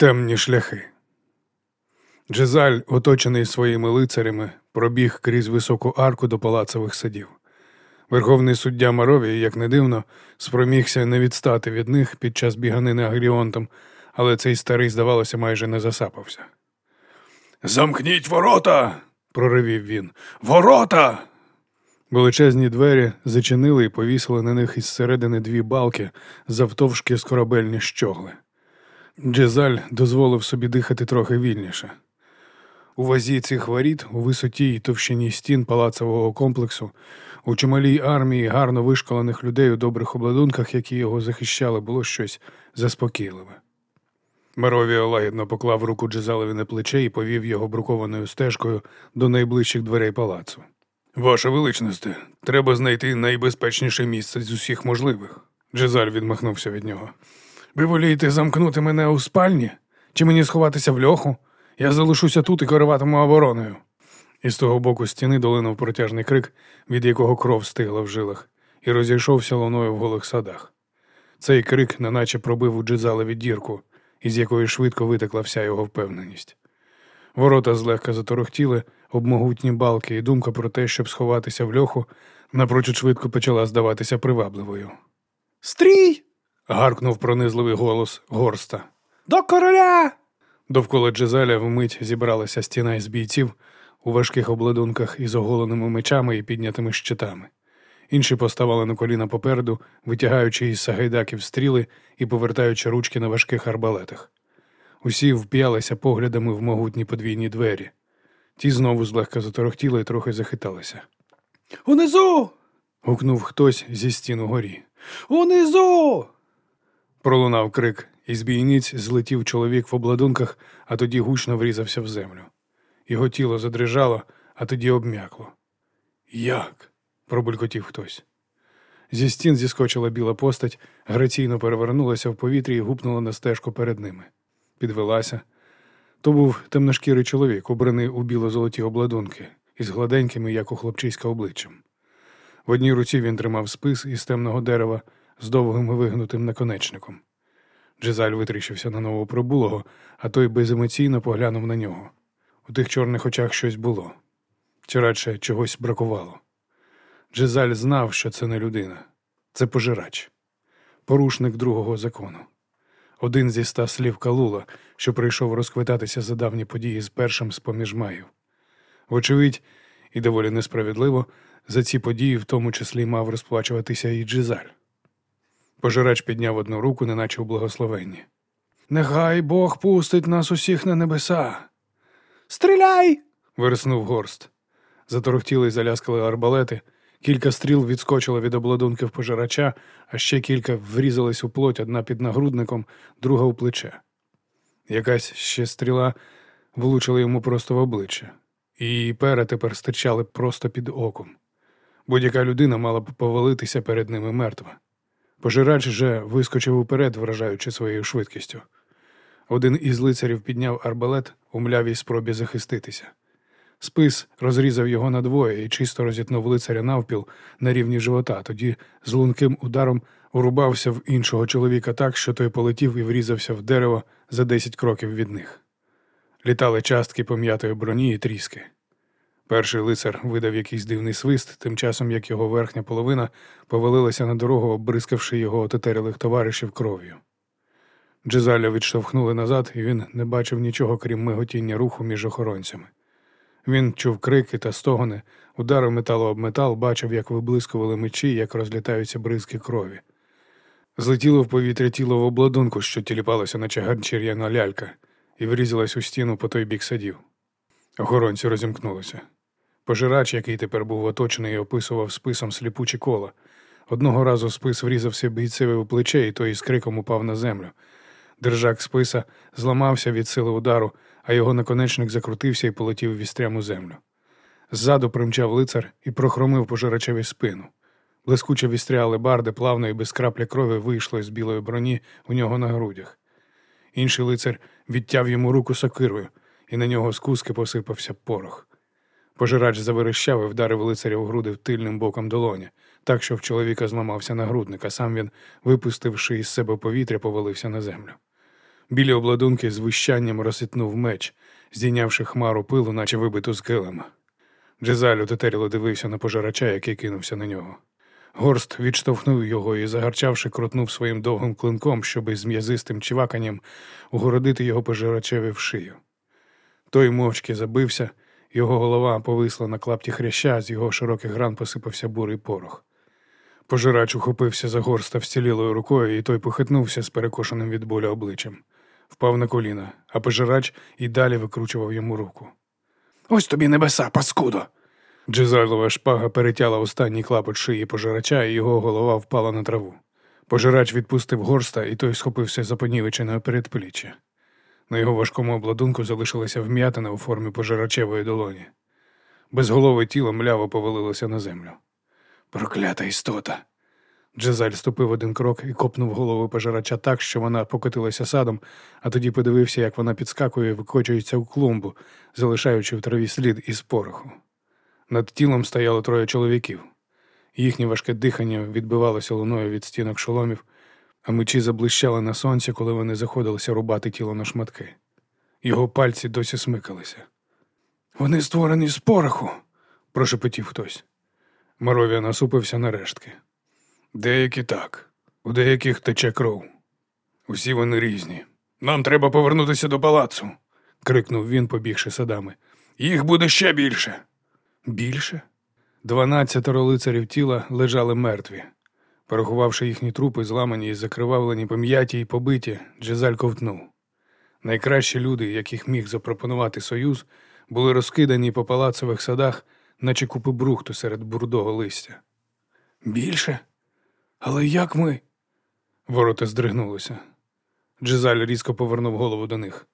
Темні шляхи. Джезаль, оточений своїми лицарями, пробіг крізь високу арку до палацових садів. Верховний суддя Марові, як не дивно, спромігся не відстати від них під час біганини агріонтом, але цей старий, здавалося, майже не засапався. Замкніть ворота. проривів він. Ворота. Величезні двері зачинили і повісили на них із середини дві балки завтовшки з корабельні щогли. Джезаль дозволив собі дихати трохи вільніше. У вазі цих воріт, у висоті й товщині стін палацового комплексу, у чималій армії гарно вишколених людей у добрих обладунках, які його захищали, було щось заспокійливе. Марові лагідно поклав руку Джезалеві на плече і повів його брукованою стежкою до найближчих дверей палацу. Ваша величність, треба знайти найбезпечніше місце з усіх можливих. Джезаль відмахнувся від нього. Ви волієте замкнути мене у спальні? Чи мені сховатися в льоху? Я залишуся тут і керуватиму обороною. І з того боку стіни долинув протяжний крик, від якого кров стигла в жилах, і розійшовся луною в голих садах. Цей крик неначе пробив у Джезалеві дірку, із якої швидко витекла вся його впевненість. Ворота злегка заторохтіли, об могутні балки, і думка про те, щоб сховатися в льоху, напрочуд швидко почала здаватися привабливою. Стрій! Гаркнув пронизливий голос горста. До короля! Довкола Джезаля вмить зібралася стіна із бійців у важких обладунках із оголеними мечами і піднятими щитами. Інші поставали на коліна попереду, витягаючи із сагайдаків стріли і повертаючи ручки на важких арбалетах. Усі вп'ялися поглядами в могутні подвійні двері. Ті знову злегка заторохтіли і трохи захиталися. Унизу! Гукнув хтось зі стін угорі. Унизу! Пролунав крик, і з бійниць злетів чоловік в обладунках, а тоді гучно врізався в землю. Його тіло задрижало, а тоді обм'якло. Як? пробулькотів хтось. Зі стін зіскочила біла постать, граційно перевернулася в повітрі і гупнула на стежку перед ними. Підвелася. То був темношкірий чоловік, убраний у біло-золоті обладунки, із гладенькими, як у хлопчиська, обличчям. В одній руці він тримав спис із темного дерева з довгим вигнутим наконечником. Джезаль витріщився на новоприбулого, а той беземоційно поглянув на нього. У тих чорних очах щось було, чи радше чогось бракувало. Джезаль знав, що це не людина, це пожирач, порушник другого закону. Один зі ста слів Калула, що прийшов розквитатися за давні події з першим з поміж маїв. Вочевидь, і доволі несправедливо, за ці події в тому числі мав розплачуватися і Джезаль. Пожирач підняв одну руку, неначе у благословенні. Нехай Бог пустить нас усіх на небеса. Стріляй! вирснув горст. Заторохтіли й заляскали арбалети, кілька стріл відскочило від обладунків пожирача, а ще кілька врізались у плоть одна під нагрудником, друга у плече. Якась ще стріла влучила йому просто в обличчя, і її пера тепер стирчали просто під оком. Будь-яка людина мала б повалитися перед ними мертва. Пожирач же вискочив уперед, вражаючи своєю швидкістю. Один із лицарів підняв арбалет у млявій спробі захиститися. Спис розрізав його надвоє і чисто розітнув лицаря навпіл на рівні живота, тоді з лунким ударом урубався в іншого чоловіка так, що той полетів і врізався в дерево за десять кроків від них. Літали частки пом'ятої броні і тріски. Перший лицар видав якийсь дивний свист, тим часом як його верхня половина повалилася на дорогу, оббризкавши його отетерілих товаришів кров'ю. Джезаля відштовхнули назад, і він не бачив нічого, крім миготіння руху між охоронцями. Він чув крики та стогони, удари металу об метал, бачив, як виблискували мечі, як розлітаються бризки крові. Злетіло в повітря тіло в обладунку, що тіліпалося, наче ганчір'яна лялька, і врізалась у стіну по той бік садів. Охоронці розімкнулися. Пожирач, який тепер був оточений описував списом сліпучі кола. Одного разу спис врізався бійцеві у плече, і той із криком упав на землю. Держак списа зламався від сили удару, а його наконечник закрутився і полетів вістряму землю. Ззаду примчав лицар і прохромив пожирачеві спину. Блискуче вістря алебарди плавно і без краплі крові вийшло з білої броні у нього на грудях. Інший лицар відтяв йому руку сокирою, і на нього з куски посипався порох. Пожирач заверещав і вдарив лицаря у груди тильним боком долоні, так що в чоловіка зламався нагрудник, а сам він, випустивши із себе повітря, повалився на землю. Білі обладунки з вищанням розситнув меч, здійнявши хмару пилу, наче вибиту з килима. Джезаль отетеріло дивився на пожирача, який кинувся на нього. Горст відштовхнув його і, загарчавши, крутнув своїм довгим клинком, щоби з м'язистим чиваканням угородити його пожирачеві в шию. Той мовчки забився, його голова повисла на клапті хряща, з його широких ран посипався бурий порох. Пожирач ухопився за горста вцілілою рукою, і той похитнувся з перекошеним від болю обличчям. Впав на коліна, а пожирач і далі викручував йому руку. Ось тобі небеса, паскудо. Джезайлова шпага перетяла останній клапоть шиї пожирача, і його голова впала на траву. Пожирач відпустив горста, і той схопився за понівечене передпліччя. На його важкому обладунку залишилася вм'ятина у формі пожирачевої долоні. Безголове тіло мляво повалилося на землю. Проклята істота. Джезаль ступив один крок і копнув голову пожирача так, що вона покотилася садом, а тоді подивився, як вона підскакує і викочується у клумбу, залишаючи в траві слід із пороху. Над тілом стояло троє чоловіків. Їхнє важке дихання відбивалося луною від стінок шоломів, а мечі заблищали на сонці, коли вони заходилися рубати тіло на шматки. Його пальці досі смикалися. Вони створені з пороху, прошепотів хтось. Моровія насупився на рештки. Деякі так, у деяких тече кров. Усі вони різні. Нам треба повернутися до палацу, крикнув він, побігши садами. Їх буде ще більше. Більше? Дванадцятеро лицарів тіла лежали мертві. Порахувавши їхні трупи, зламані і закривавлені, пом'яті й побиті, Джезаль ковтнув. Найкращі люди, яких міг запропонувати союз, були розкидані по палацових садах, наче купи брухту серед бурдого листя. Більше? Але як ми? Ворота здригнулися. Джезаль різко повернув голову до них.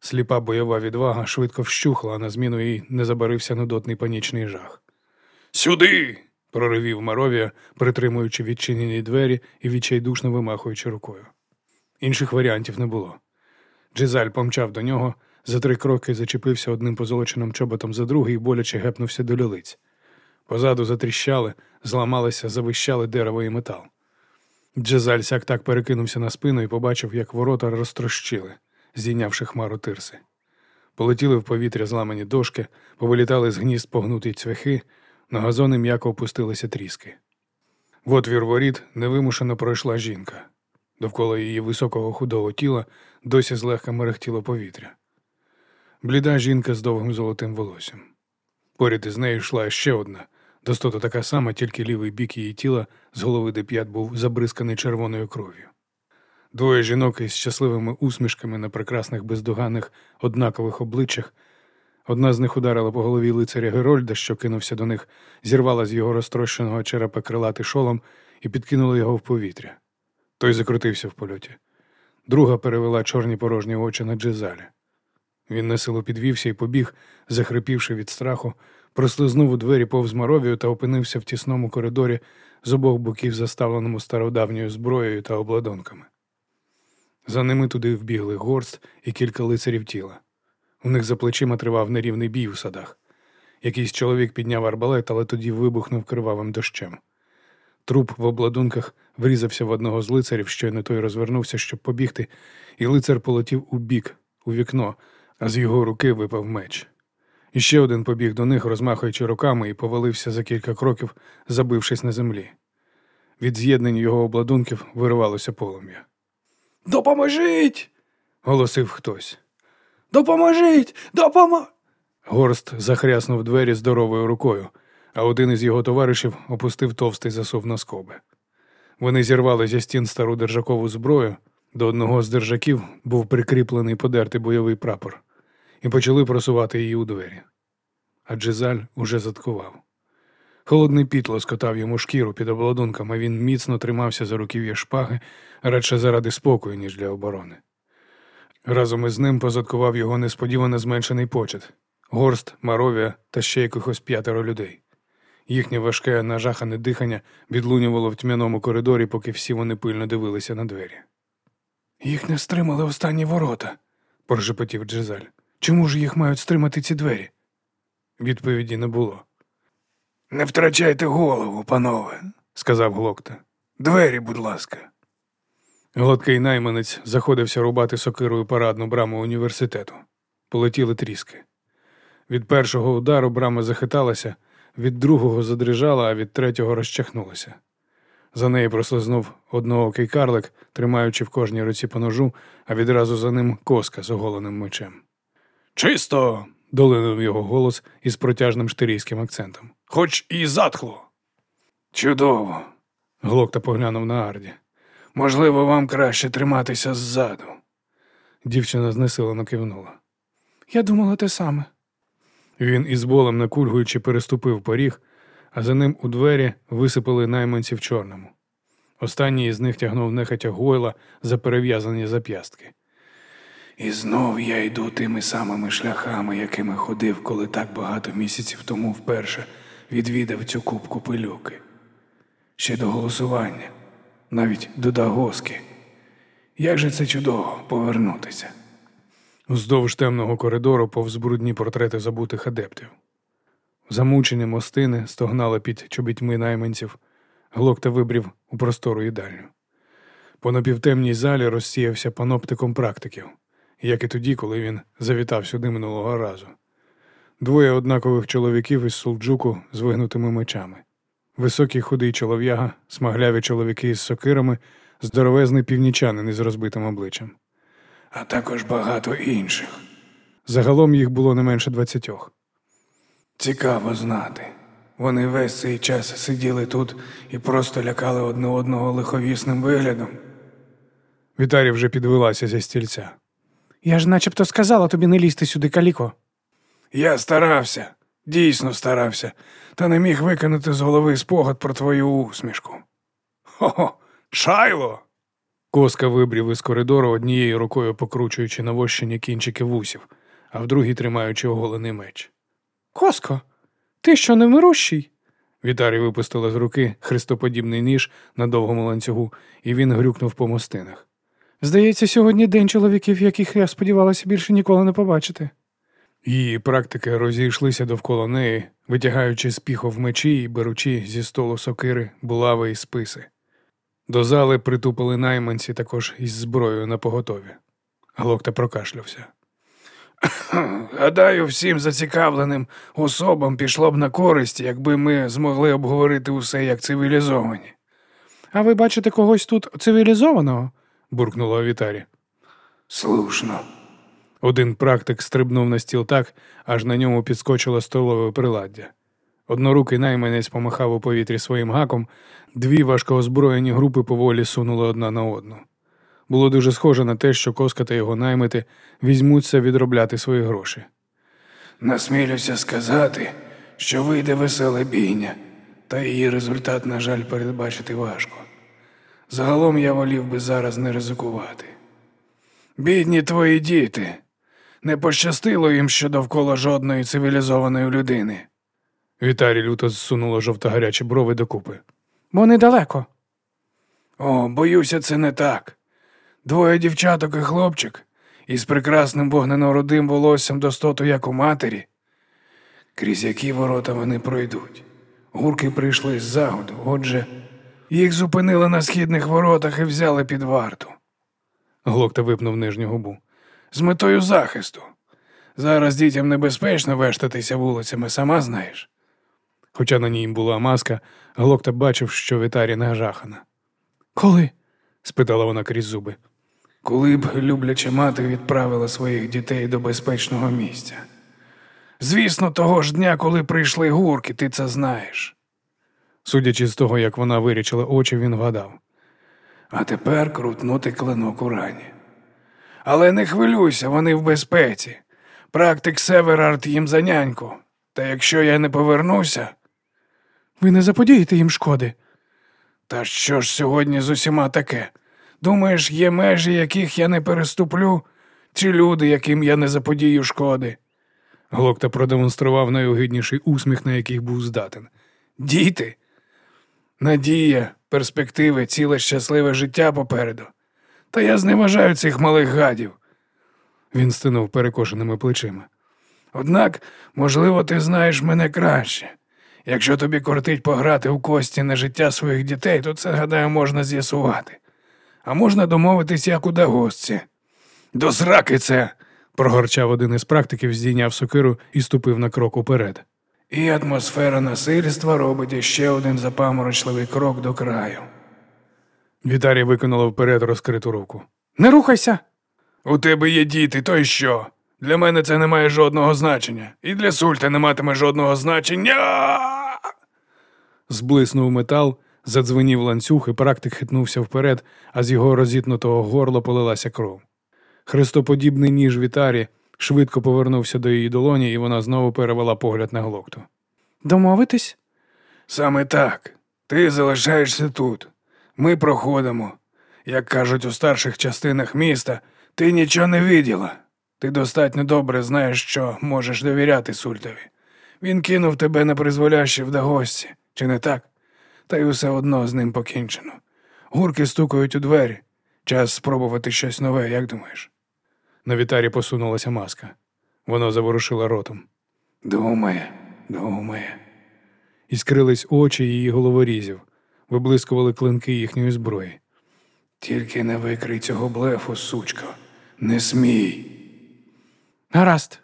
Сліпа бойова відвага швидко вщухла, а на зміну їй не забарився нудотний панічний жах. Сюди. Проривів Маровія, притримуючи відчинені двері і відчайдушно вимахуючи рукою. Інших варіантів не було. Джезаль помчав до нього, за три кроки зачепився одним позолоченим чоботом за другий і боляче гепнувся до лілиць. Позаду затріщали, зламалися, завищали дерево і метал. Джезаль сяк так перекинувся на спину і побачив, як ворота розтрощили, здійнявши хмару тирси. Полетіли в повітря зламані дошки, повилітали з гнізд погнуті цвяхи, на газони м'яко опустилися тріски. В отвір воріт невимушено пройшла жінка. Довкола її високого худого тіла досі злегка мерехтіло повітря. Бліда жінка з довгим золотим волоссям. Поряд із нею йшла ще одна, достота така сама, тільки лівий бік її тіла з голови до п'ят був забризканий червоною кров'ю. Двоє жінок із щасливими усмішками на прекрасних бездоганних однакових обличчях. Одна з них ударила по голові лицаря Герольда, що кинувся до них, зірвала з його розтрощеного черепа крилатий шолом і підкинула його в повітря. Той закрутився в польоті. Друга перевела чорні порожні очі на Джезаля. Він насилу підвівся і побіг, захрипівши від страху, прослизнув у двері повз Маровію та опинився в тісному коридорі з обох боків, заставленому стародавньою зброєю та обладунками. За ними туди вбігли горст і кілька лицарів тіла. У них за плечима тривав нерівний бій у садах. Якийсь чоловік підняв арбалет, але тоді вибухнув кривавим дощем. Труп в обладунках врізався в одного з лицарів, щойно той розвернувся, щоб побігти, і лицар полетів у бік, у вікно, а з його руки випав меч. І ще один побіг до них, розмахуючи руками, і повалився за кілька кроків, забившись на землі. Від з'єднань його обладунків виривалося полум'я. Допоможіть! Голосив хтось. Допоможіть! Допомо... Горст захряснув двері здоровою рукою, а один із його товаришів опустив товстий засув на скоби. Вони зірвали зі стін стару держакову зброю, до одного з держаків був прикріплений подертий бойовий прапор, і почали просувати її у двері. А Джезаль уже заткував. Холодний піт лоскотав йому шкіру під обладунком, а він міцно тримався за руків'я шпаги, радше заради спокою, ніж для оборони. Разом із ним позадкував його несподівано зменшений почет горст, маровія та ще якихось п'ятеро людей. Їхнє важке нажахане дихання відлунювало в тьмяному коридорі, поки всі вони пильно дивилися на двері. Їх не стримали останні ворота, прошепотів Джезаль. Чому ж їх мають стримати ці двері? Відповіді не було. Не втрачайте голову, панове, сказав Глокта. Двері, будь ласка. Гладкий найманець заходився рубати сокирою парадну браму університету. Полетіли тріски. Від першого удару брама захиталася, від другого задрижала, а від третього розчахнулася. За нею прослизнув одноокий карлик, тримаючи в кожній руці по ножу, а відразу за ним коска з оголеним мечем. Чисто. долинув його голос із протяжним штирійським акцентом. Хоч і затхло. Чудово. Глокта поглянув на Арді. Можливо, вам краще триматися ззаду. Дівчина знесилено кивнула. Я думала те саме. Він із болем накульгуючи переступив поріг, а за ним у двері висипали найманці в чорному. Останній із них тягнув нехатя гойла за перев'язані зап'ястки. І знов я йду тими самими шляхами, якими ходив, коли так багато місяців тому вперше відвідав цю кубку пилюки. Ще до голосування, навіть до Дагоски. Як же це чудово повернутися? Уздовж темного коридору повз брудні портрети забутих адептів. Замучені мостини стогнали під чобітьми найманців, глокта вибрів у простору їдальню. По напівтемній залі розсіявся паноптиком практиків, як і тоді, коли він завітав сюди минулого разу. Двоє однакових чоловіків із сулджуку з вигнутими мечами. Високий худий чолов'яга, смагляві чоловіки із сокирами, здоровезний північанин із розбитим обличчям. А також багато інших. Загалом їх було не менше двадцятьох. Цікаво знати. Вони весь цей час сиділи тут і просто лякали одне одного лиховісним виглядом. Вітарі вже підвелася зі стільця. Я ж начебто сказала тобі не лізти сюди, Каліко. Я старався, дійсно старався, та не міг викинути з голови спогад про твою усмішку. Хо-хо, шайло. Коска вибрів із коридору однією рукою покручуючи навощені кінчики вусів, а в другій тримаючи оголений меч. Коско, ти що невмирущий? Вітарі випустила з руки хрестоподібний ніж на довгому ланцюгу, і він грюкнув по мостинах. Здається, сьогодні день чоловіків, яких я сподівалася більше ніколи не побачити. Її практики розійшлися довкола неї, витягаючи з піхов мечі і беручи зі столу сокири, булави і списи. До зали притупили найманці також із зброєю на поготові. Глокта прокашлявся. Гадаю, всім зацікавленим особам пішло б на користь, якби ми змогли обговорити усе як цивілізовані. А ви бачите когось тут цивілізованого? буркнула Вітарі. Слушно. Один практик стрибнув на стіл так, аж на ньому підскочило столове приладдя. Однорукий найманець помахав у повітрі своїм гаком, дві важкоозброєні групи поволі сунули одна на одну. Було дуже схоже на те, що коска та його наймити візьмуться відробляти свої гроші. Насмілюся сказати, що вийде весела бійня, та її результат, на жаль, передбачити важко. Загалом я волів би зараз не ризикувати. Бідні твої діти. Не пощастило їм, що довкола жодної цивілізованої людини. Вітарі люто зсунуло жовто-гарячі брови докупи. Бо недалеко. О, боюся, це не так. Двоє дівчаток і хлопчик із прекрасним вогненородим волоссям достоту, як у матері. Крізь які ворота вони пройдуть. Гурки прийшли з загоду, отже, їх зупинили на східних воротах і взяли під варту. Глокта випнув нижню губу. З метою захисту. Зараз дітям небезпечно вештатися вулицями, сама знаєш. Хоча на ній була маска, Глокта бачив, що Вітарі нажахана. Коли? спитала вона крізь зуби. Коли б любляча мати відправила своїх дітей до безпечного місця. Звісно, того ж дня, коли прийшли гурки, ти це знаєш. Судячи з того, як вона вирічила очі, він вгадав. А тепер крутнути клинок у рані. Але не хвилюйся, вони в безпеці. Практик Северард їм за няньку. Та якщо я не повернуся. Ви не заподієте їм шкоди. Та що ж сьогодні з усіма таке? Думаєш, є межі, яких я не переступлю, чи люди, яким я не заподію шкоди? Глокта продемонстрував найогидніший усміх, на який був здатен. Діти? Надія, перспективи, ціле щасливе життя попереду. Та я зневажаю цих малих гадів. Він стинув перекошеними плечима. Однак, можливо, ти знаєш мене краще. Якщо тобі кортить пограти в кості на життя своїх дітей, то це, гадаю, можна з'ясувати. А можна домовитись, як у дагосці. До сраки це. прогорчав один із практиків, здійняв сокиру і ступив на крок уперед. І атмосфера насильства робить іще один запаморочливий крок до краю. Вітарій виконала вперед розкриту руку. Не рухайся! У тебе є діти, то й що? Для мене це не має жодного значення. І для Сульта не матиме жодного значення. Зблиснув метал, задзвенів ланцюг, і практик хитнувся вперед, а з його розітнутого горла полилася кров. Хрестоподібний ніж Вітарі швидко повернувся до її долоні, і вона знову перевела погляд на глокту. Домовитись? Саме так. Ти залишаєшся тут. Ми проходимо. Як кажуть у старших частинах міста, ти нічого не виділа. Ти достатньо добре знаєш, що можеш довіряти Сультові. Він кинув тебе на призволяще в Дагосці, чи не так? Та й усе одно з ним покінчено. Гурки стукають у двері. Час спробувати щось нове, як думаєш? На Вітарі посунулася маска. Воно заворушило ротом. Думає, думає. Іскрились очі її головорізів, виблискували клинки їхньої зброї. Тільки не викрий цього блефу, сучко. Не смій. Гаразд.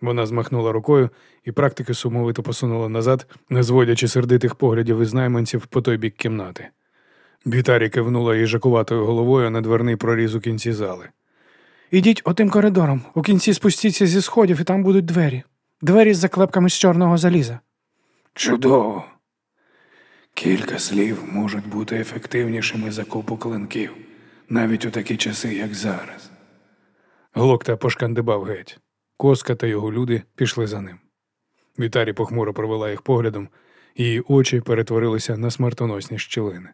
Вона змахнула рукою, і практики сумовито посунула назад, не зводячи сердитих поглядів із найманців по той бік кімнати. Вітарі кивнула їй жакуватою головою на дверний проріз у кінці зали. Ідіть отим коридором. У кінці спустіться зі сходів, і там будуть двері. Двері з заклепками з чорного заліза. Чудово. Кілька слів можуть бути ефективнішими за купу клинків, навіть у такі часи, як зараз. Глокта пошкандибав геть. Коска та його люди пішли за ним. Вітарі похмуро провела їх поглядом, її очі перетворилися на смертоносні щілини.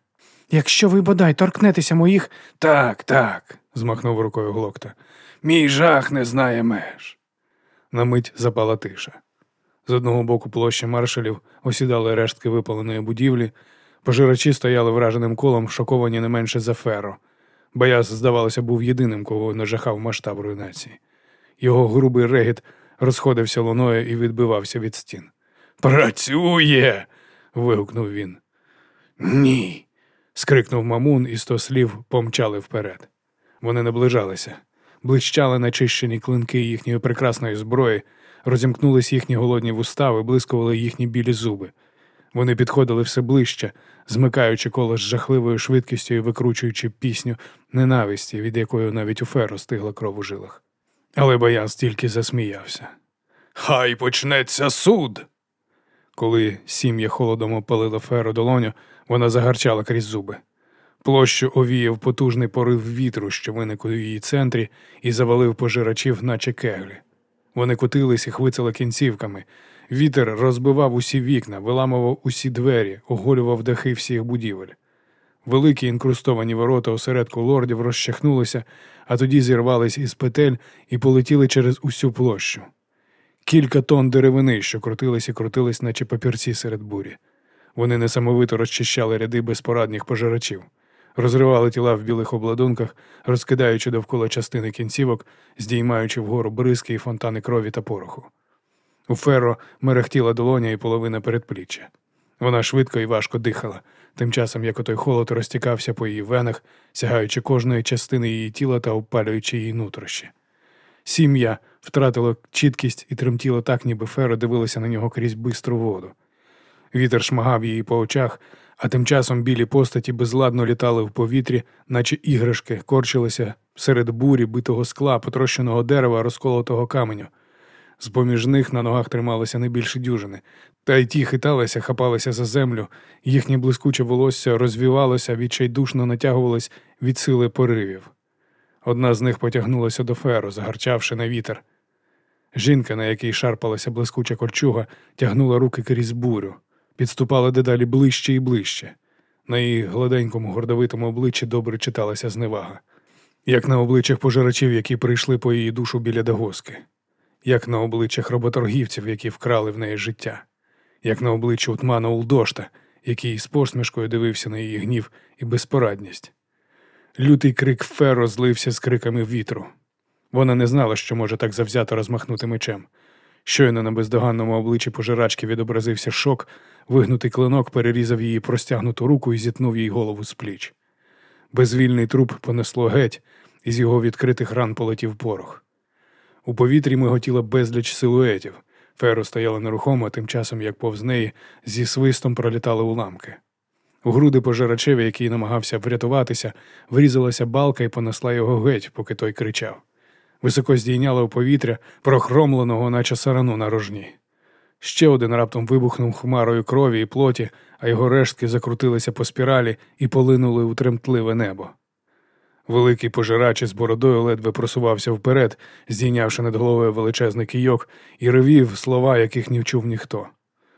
Якщо ви бодай торкнетеся моїх. Так, так, змахнув рукою Глокта. мій жах не знає меж. На мить запала тиша. З одного боку площі маршалів осідали рештки випаленої будівлі, пожирачі стояли враженим колом, шоковані не менше за феро. Бояз, здавалося, був єдиним, кого нажахав масштаб руйнації. Його грубий регіт розходився луною і відбивався від стін. Працює. вигукнув він. Ні. скрикнув Мамун, і сто слів помчали вперед. Вони наближалися, блищали начищені клинки їхньої прекрасної зброї, розімкнулись їхні голодні вуста, виблискували їхні білі зуби. Вони підходили все ближче, змикаючи коло з жахливою швидкістю і викручуючи пісню ненависті, від якої навіть у феру стигла кров у жилах. Але Баян тільки засміявся. Хай почнеться суд. Коли сім'я холодом опалила феру долоню, вона загарчала крізь зуби. Площу овіяв потужний порив вітру, що виник у її центрі, і завалив пожирачів, наче кеглі. Вони котились і хвицали кінцівками. Вітер розбивав усі вікна, виламував усі двері, оголював дахи всіх будівель. Великі інкрустовані ворота осередку лордів розчахнулися, а тоді зірвались із петель і полетіли через усю площу. Кілька тонн деревини, що крутились і крутились, наче папірці серед бурі. Вони несамовито розчищали ряди безпорадних пожирачів, розривали тіла в білих обладунках, розкидаючи довкола частини кінцівок, здіймаючи вгору бризки і фонтани крові та пороху. У ферро мерехтіла долоня і половина передпліччя. Вона швидко і важко дихала, тим часом як отой холод розтікався по її венах, сягаючи кожної частини її тіла та опалюючи її нутрощі. Сім'я втратило чіткість і тремтіло так, ніби феро дивилося на нього крізь бистру воду. Вітер шмагав її по очах, а тим часом білі постаті безладно літали в повітрі, наче іграшки, корчилися серед бурі битого скла, потрощеного дерева, розколотого каменю. З поміж них на ногах трималися не більше дюжини, та й ті хиталися, хапалися за землю, їхнє блискуче волосся розвівалося, відчайдушно натягувалось від сили поривів. Одна з них потягнулася до феру, загарчавши на вітер. Жінка, на якій шарпалася блискуча кольчуга, тягнула руки крізь бурю, підступала дедалі ближче і ближче. На її гладенькому гордовитому обличчі добре читалася зневага, як на обличчях пожирачів, які прийшли по її душу біля догоски, як на обличчях роботоргівців, які вкрали в неї життя, як на обличчі Утмана Улдошта, який з посмішкою дивився на її гнів і безпорадність. Лютий крик Феро злився з криками вітру. Вона не знала, що може так завзято розмахнути мечем. Щойно на бездоганному обличчі пожирачки відобразився шок, вигнутий клинок перерізав її простягнуту руку і зітнув їй голову з пліч. Безвільний труп понесло геть, і з його відкритих ран полетів порох. У повітрі миготіло безліч силуетів. Феро стояла нерухомо, тим часом, як повз неї зі свистом пролітали уламки. У груди пожирачеві, який намагався врятуватися, врізалася балка і понесла його геть, поки той кричав. Високо здійняла у повітря, прохромленого, наче сарану на рожні. Ще один раптом вибухнув хмарою крові і плоті, а його рештки закрутилися по спіралі і полинули у тремтливе небо. Великий пожирач із бородою ледве просувався вперед, здійнявши над головою величезний кийок, і ревів слова, яких не вчув ніхто.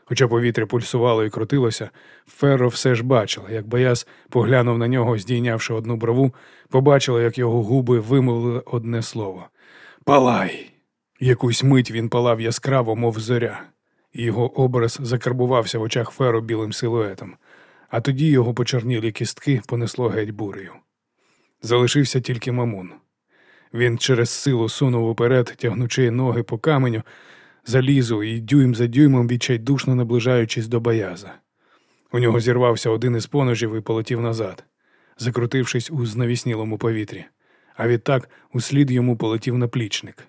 Хоча повітря пульсувало і крутилося, Ферро все ж бачила, як Бояз поглянув на нього, здійнявши одну брову, побачила, як його губи вимовили одне слово Палай! Якусь мить він палав яскраво, мов зоря, його образ закарбувався в очах Феро білим силуетом, а тоді його почорнілі кістки понесло геть бурею. Залишився тільки мамун. Він через силу сунув уперед, тягнучи ноги по каменю, залізу і дюйм за дюймом відчайдушно наближаючись до бояза. У нього зірвався один із поножів і полетів назад, закрутившись у знавіснілому повітрі, а відтак услід йому полетів наплічник.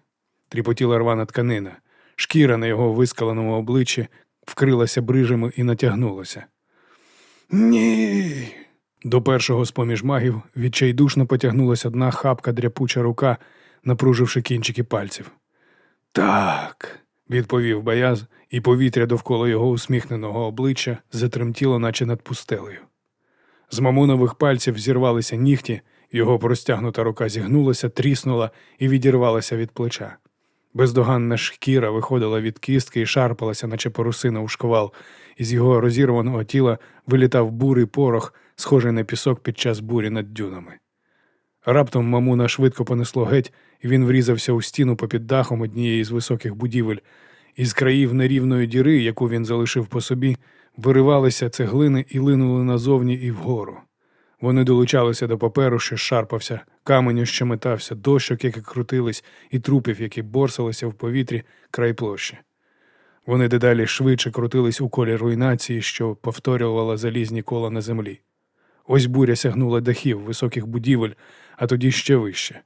Тріпотіла рвана тканина, шкіра на його вискаленому обличчі вкрилася брижами і натягнулася. Ні. До першого з поміж магів відчайдушно потягнулася одна хапка дряпуча рука, напруживши кінчики пальців. Так, відповів Баяз, і повітря довкола його усміхненого обличчя затремтіло, наче над пустелею. З мамунових пальців зірвалися нігті, його простягнута рука зігнулася, тріснула і відірвалася від плеча. Бездоганна шкіра виходила від кістки і шарпалася, наче парусина у шквал, і з його розірваного тіла вилітав бурий порох, схожий на пісок під час бурі над дюнами. Раптом мамуна швидко понесло геть, і він врізався у стіну попід дахом однієї з високих будівель. Із країв нерівної діри, яку він залишив по собі, виривалися цеглини і линули назовні і вгору. Вони долучалися до паперу, що шарпався, каменю, що метався, дощок, які крутились, і трупів, які борсалися в повітрі край площі. Вони дедалі швидше крутились у колі руйнації, що повторювала залізні кола на землі. Ось буря сягнула дахів високих будівель, а тоді ще вище.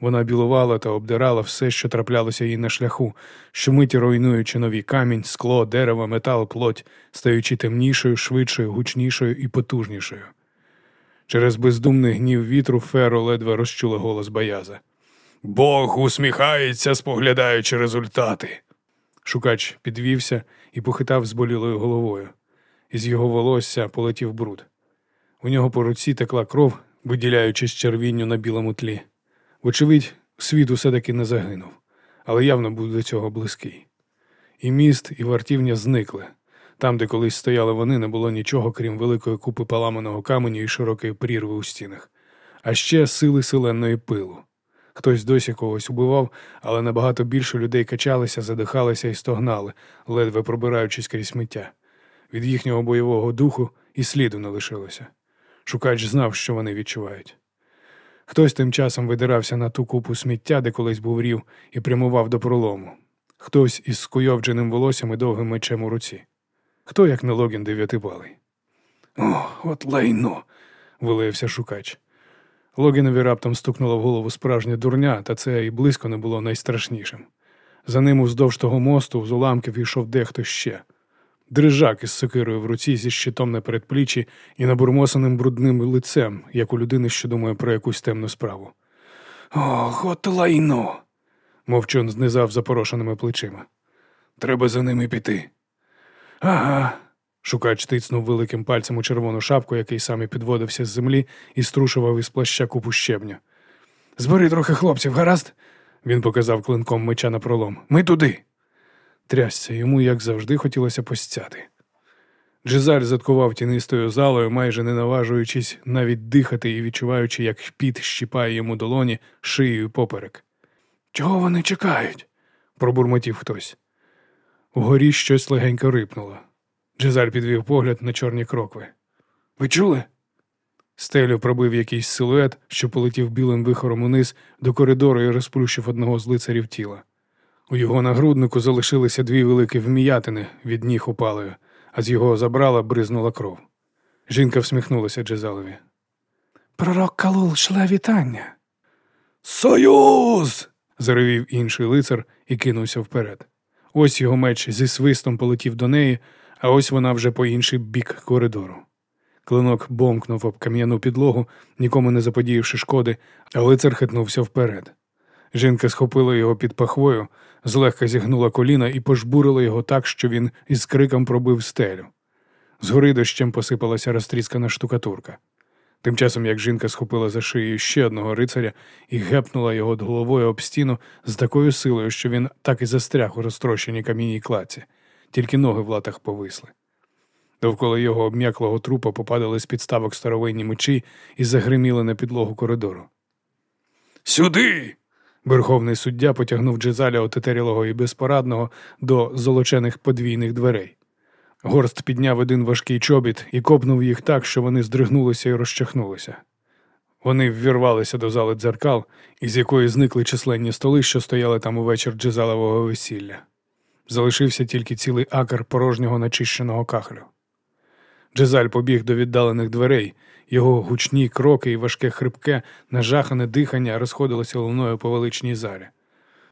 Вона білувала та обдирала все, що траплялося їй на шляху, щомиті руйнуючи нові камінь, скло, дерево, метал, плоть, стаючи темнішою, швидшою, гучнішою і потужнішою. Через бездумний гнів вітру Феро ледве розчула голос Бояза. Бог усміхається, споглядаючи результати. Шукач підвівся і похитав зболілою головою. Із його волосся полетів бруд. У нього по руці текла кров, виділяючись червінню на білому тлі. Вочевидь, світ усе таки не загинув, але явно був до цього близький. І міст, і вартівня зникли. Там, де колись стояли вони, не було нічого, крім великої купи поламаного каменю і широкої прірви у стінах, а ще сили селенної пилу. Хтось досі когось убивав, але набагато більше людей качалися, задихалися і стогнали, ледве пробираючись крізь сміття. Від їхнього бойового духу і сліду не лишилося. Шукач знав, що вони відчувають. Хтось тим часом видирався на ту купу сміття, де колись був рів, і прямував до пролому. Хтось із скуйовдженим волоссям і довгим мечем у руці. Хто, як не Логін дев'ятипалий? О, от лайно. вилився шукач. Логінові раптом стукнуло в голову справжня дурня, та це і близько не було найстрашнішим. За ним уздовж того мосту з уламків йшов дехто ще. Дрижак із сокирою в руці зі щитом на передпліччі і набурмосаним брудним лицем, як у людини, що думає про якусь темну справу. Ох, от лайно. мовчон знизав запорошеними плечима. Треба за ними піти. Ага. Шукач тицнув великим пальцем у червону шапку, який сам і підводився з землі і струшував із плаща купу щебню. Збери трохи хлопців, гаразд? Він показав клинком меча на пролом. Ми туди. Трясся, йому, як завжди, хотілося постяти. Джезаль заткував тінистою залою, майже не наважуючись навіть дихати і відчуваючи, як піт щіпає йому долоні шиєю поперек. Чого вони чекають? пробурмотів хтось. Угорі щось легенько рипнуло. Джезаль підвів погляд на чорні крокви. Ви чули? Стелю пробив якийсь силует, що полетів білим вихором униз до коридору і розплющив одного з лицарів тіла. У його нагруднику залишилися дві великі вміятини від ніг упалою, а з його забрала бризнула кров. Жінка всміхнулася Джезалові. Пророк Калул шле вітання. Союз. заревів інший лицар і кинувся вперед. Ось його меч зі свистом полетів до неї, а ось вона вже по інший бік коридору. Клинок бомкнув об кам'яну підлогу, нікому не заподіявши шкоди, а лицар хитнувся вперед. Жінка схопила його під пахвою, злегка зігнула коліна і пожбурила його так, що він із криком пробив стелю. Згори дощем посипалася розтріскана штукатурка. Тим часом, як жінка схопила за шию ще одного рицаря і гепнула його головою об стіну з такою силою, що він так і застряг у розтрощеній камінній кладці, тільки ноги в латах повисли. Довкола його обм'яклого трупа попадали з підставок старовинні мечі і загриміли на підлогу коридору. Сюди. Верховний суддя потягнув Джезаля отетерілого і безпорадного до золочених подвійних дверей. Горст підняв один важкий чобіт і копнув їх так, що вони здригнулися і розчахнулися. Вони ввірвалися до зали дзеркал, із якої зникли численні столи, що стояли там у вечір джезалевого весілля. Залишився тільки цілий акр порожнього начищеного кахлю. Джезаль побіг до віддалених дверей, його гучні кроки і важке хрипке, нажахане дихання розходилося луною по величній залі.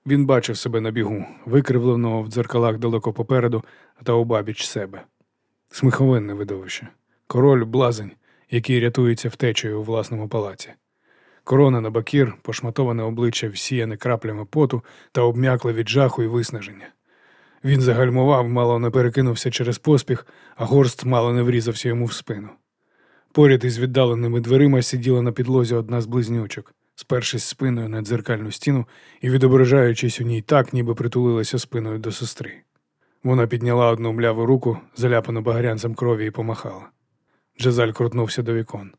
Він бачив себе на бігу, викривленого в дзеркалах далеко попереду та обабіч себе. Смиховинне видовище. Король блазень, який рятується втечею у власному палаці. Корона на бакір, пошматоване обличчя всіяне краплями поту та обмякле від жаху і виснаження. Він загальмував, мало не перекинувся через поспіх, а горст мало не врізався йому в спину. Поряд із віддаленими дверима сиділа на підлозі одна з близнючок, спершись спиною на дзеркальну стіну і відображаючись у ній так, ніби притулилася спиною до сестри. Вона підняла одну мляву руку, заляпану багрянцем крові, і помахала. Джезаль крутнувся до вікон.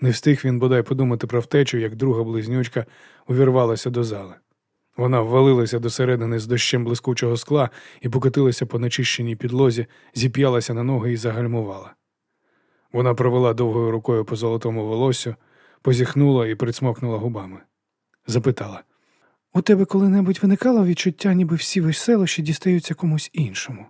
Не встиг він бодай подумати про втечу, як друга близнючка увірвалася до зали. Вона ввалилася до середини з дощем блискучого скла і покотилася по начищеній підлозі, зіп'ялася на ноги і загальмувала. Вона провела довгою рукою по золотому волосю, позіхнула і присмокнула губами. Запитала У тебе коли-небудь виникало відчуття, ніби всі веселощі дістаються комусь іншому?